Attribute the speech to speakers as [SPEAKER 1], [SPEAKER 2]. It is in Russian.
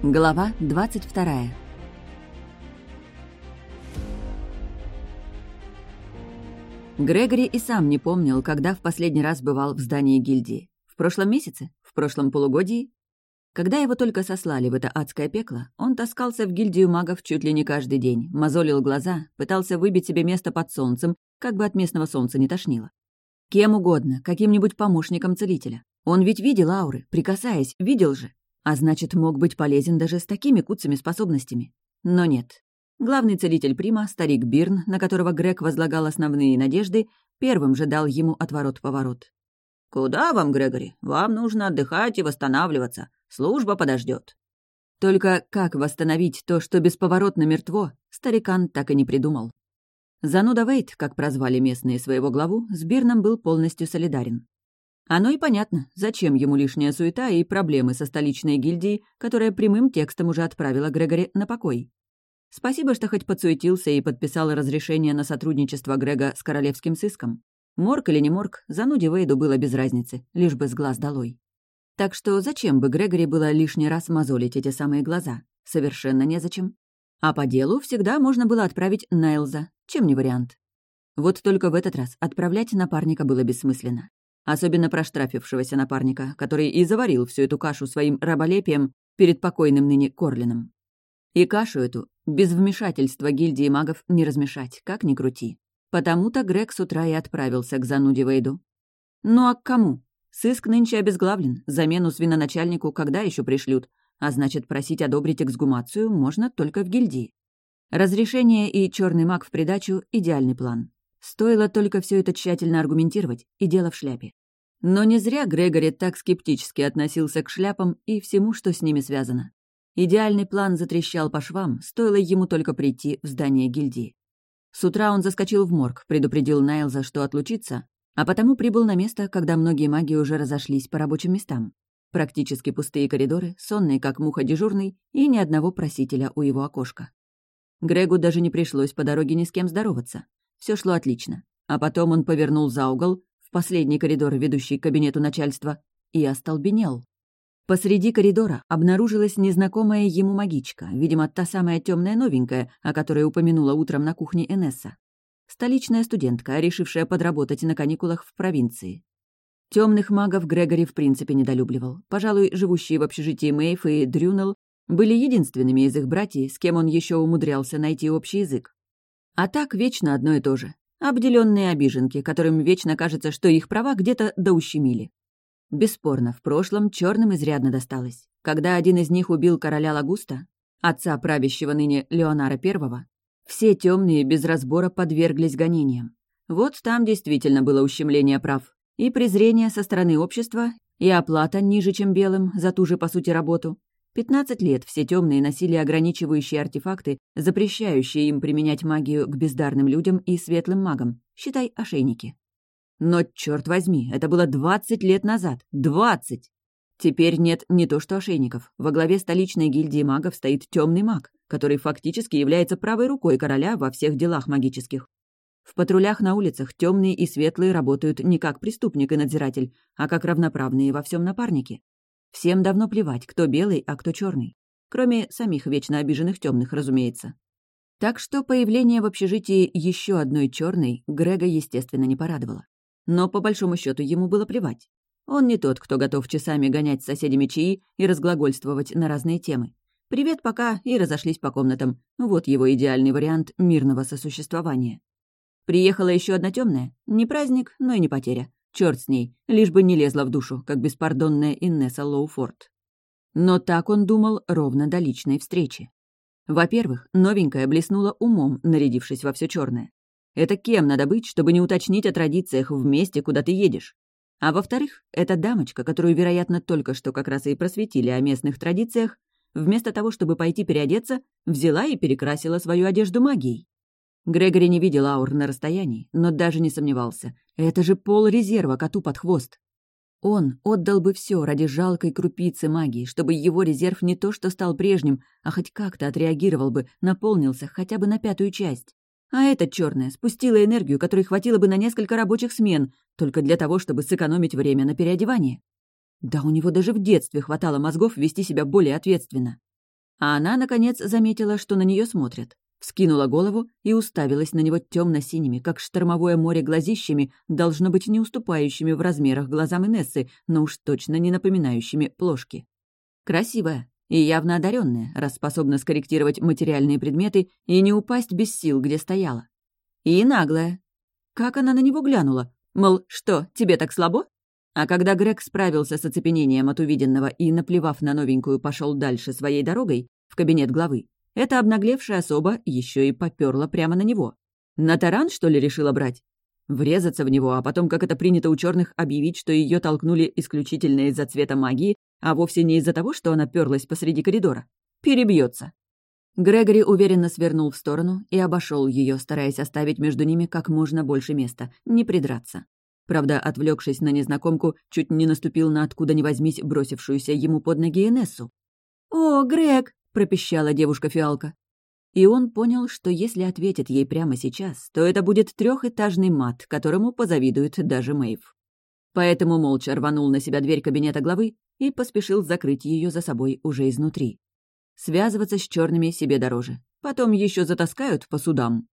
[SPEAKER 1] Глава 22 Грегори и сам не помнил, когда в последний раз бывал в здании гильдии. В прошлом месяце? В прошлом полугодии? Когда его только сослали в это адское пекло, он таскался в гильдию магов чуть ли не каждый день, мозолил глаза, пытался выбить себе место под солнцем, как бы от местного солнца не тошнило. Кем угодно, каким-нибудь помощником целителя. Он ведь видел ауры, прикасаясь, видел же. А значит, мог быть полезен даже с такими куцами способностями. Но нет. Главный целитель Прима, старик Бирн, на которого Грег возлагал основные надежды, первым же дал ему отворот-поворот.
[SPEAKER 2] «Куда вам, Грегори? Вам нужно отдыхать и восстанавливаться. Служба подождет.
[SPEAKER 1] Только как восстановить то, что бесповоротно мертво, старикан так и не придумал. Зануда Вейт, как прозвали местные своего главу, с Бирном был полностью солидарен. Оно и понятно, зачем ему лишняя суета и проблемы со столичной гильдией, которая прямым текстом уже отправила Грегори на покой. Спасибо, что хоть подсуетился и подписал разрешение на сотрудничество Грега с королевским сыском. Морг или не морг, зануде Вейду было без разницы, лишь бы с глаз долой. Так что зачем бы Грегори было лишний раз мозолить эти самые глаза? Совершенно незачем. А по делу всегда можно было отправить Найлза, чем не вариант. Вот только в этот раз отправлять напарника было бессмысленно особенно проштрафившегося напарника, который и заварил всю эту кашу своим раболепием перед покойным ныне Корлином. И кашу эту без вмешательства гильдии магов не размешать, как ни крути. Потому-то Грег с утра и отправился к зануде Вейду. Ну а к кому? Сыск нынче обезглавлен, замену свиноначальнику когда еще пришлют, а значит, просить одобрить эксгумацию можно только в гильдии. Разрешение и черный маг в придачу — идеальный план. Стоило только все это тщательно аргументировать, и дело в шляпе. Но не зря Грегори так скептически относился к шляпам и всему, что с ними связано. Идеальный план затрещал по швам, стоило ему только прийти в здание гильдии. С утра он заскочил в морг, предупредил Найлза, что отлучится, а потому прибыл на место, когда многие маги уже разошлись по рабочим местам. Практически пустые коридоры, сонные, как муха дежурный, и ни одного просителя у его окошка. Грегу даже не пришлось по дороге ни с кем здороваться. Все шло отлично. А потом он повернул за угол, в последний коридор, ведущий к кабинету начальства, и остолбенел. Посреди коридора обнаружилась незнакомая ему магичка, видимо, та самая темная новенькая, о которой упомянула утром на кухне Энесса. Столичная студентка, решившая подработать на каникулах в провинции. Темных магов Грегори в принципе недолюбливал. Пожалуй, живущие в общежитии Мэйф и Дрюнелл были единственными из их братьев, с кем он еще умудрялся найти общий язык. А так вечно одно и то же. Обделенные обиженки, которым вечно кажется, что их права где-то доущемили. Бесспорно, в прошлом черным изрядно досталось. Когда один из них убил короля Лагуста, отца правящего ныне Леонара I, все темные без разбора подверглись гонениям. Вот там действительно было ущемление прав. И презрение со стороны общества, и оплата ниже, чем белым, за ту же, по сути, работу. Пятнадцать лет все темные носили ограничивающие артефакты, запрещающие им применять магию к бездарным людям и светлым магам, считай ошейники. Но, черт возьми, это было двадцать лет назад. Двадцать! Теперь нет не то что ошейников. Во главе столичной гильдии магов стоит темный маг, который фактически является правой рукой короля во всех делах магических. В патрулях на улицах темные и светлые работают не как преступник и надзиратель, а как равноправные во всем напарники. Всем давно плевать, кто белый, а кто черный. Кроме самих вечно обиженных темных, разумеется. Так что появление в общежитии еще одной черной Грега, естественно, не порадовало. Но по большому счету ему было плевать. Он не тот, кто готов часами гонять с соседями чаи и разглагольствовать на разные темы. «Привет, пока» и разошлись по комнатам. Вот его идеальный вариант мирного сосуществования. Приехала еще одна темная. Не праздник, но и не потеря. Черт с ней, лишь бы не лезла в душу, как беспардонная Иннеса Лоуфорд. Но так он думал ровно до личной встречи. Во-первых, новенькая блеснула умом, нарядившись во все черное. Это кем надо быть, чтобы не уточнить о традициях в месте, куда ты едешь? А во-вторых, эта дамочка, которую, вероятно, только что как раз и просветили о местных традициях, вместо того, чтобы пойти переодеться, взяла и перекрасила свою одежду магией. Грегори не видел аур на расстоянии, но даже не сомневался. Это же пол резерва коту под хвост. Он отдал бы все ради жалкой крупицы магии, чтобы его резерв не то что стал прежним, а хоть как-то отреагировал бы, наполнился хотя бы на пятую часть. А эта черная спустила энергию, которой хватило бы на несколько рабочих смен, только для того, чтобы сэкономить время на переодевание. Да у него даже в детстве хватало мозгов вести себя более ответственно. А она, наконец, заметила, что на нее смотрят. Вскинула голову и уставилась на него темно-синими, как штормовое море глазищами, должно быть не уступающими в размерах глазам Инессы, но уж точно не напоминающими плошки. Красивая и явно одаренная, раз способна скорректировать материальные предметы и не упасть без сил, где стояла. И наглая. Как она на него глянула? Мол, что, тебе так слабо? А когда Грег справился с оцепенением от увиденного и, наплевав на новенькую, пошел дальше своей дорогой, в кабинет главы, эта обнаглевшая особа еще и поперла прямо на него. На таран, что ли, решила брать? Врезаться в него, а потом, как это принято у черных, объявить, что ее толкнули исключительно из-за цвета магии, а вовсе не из-за того, что она перлась посреди коридора. Перебьется. Грегори уверенно свернул в сторону и обошел ее, стараясь оставить между ними как можно больше места, не придраться. Правда, отвлекшись на незнакомку, чуть не наступил на откуда ни возьмись бросившуюся ему под ноги Энессу. «О, Грег!» — пропищала девушка-фиалка. И он понял, что если ответит ей прямо сейчас, то это будет трехэтажный мат, которому позавидует даже Мэйв. Поэтому молча рванул на себя дверь кабинета главы и поспешил закрыть ее за собой уже изнутри. Связываться с черными себе дороже. Потом еще затаскают по судам.